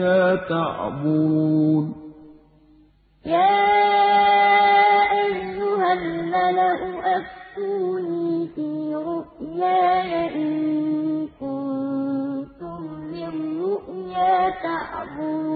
لِلرُّؤْيَا تَعْبُرُونَ يَا أَيُّهَا الْمَلَأُ أَفْتُونِي فِي رُؤْيَايَ إِن كُنتُمْ لِلرُّؤْيَا تَعْبُرُونَ